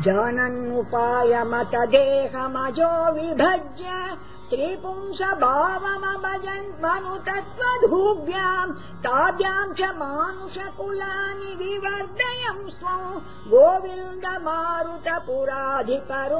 जानन्मुपायमत देहमजो विभज्य श्रीपुंस भावमभजन् मनु मनुतत्वधूव्याम् ताभ्याम् च मानुषकुलानि विवर्धयम् स्वम् गोविन्द मारुत पुराधिपरुन्धिरोगा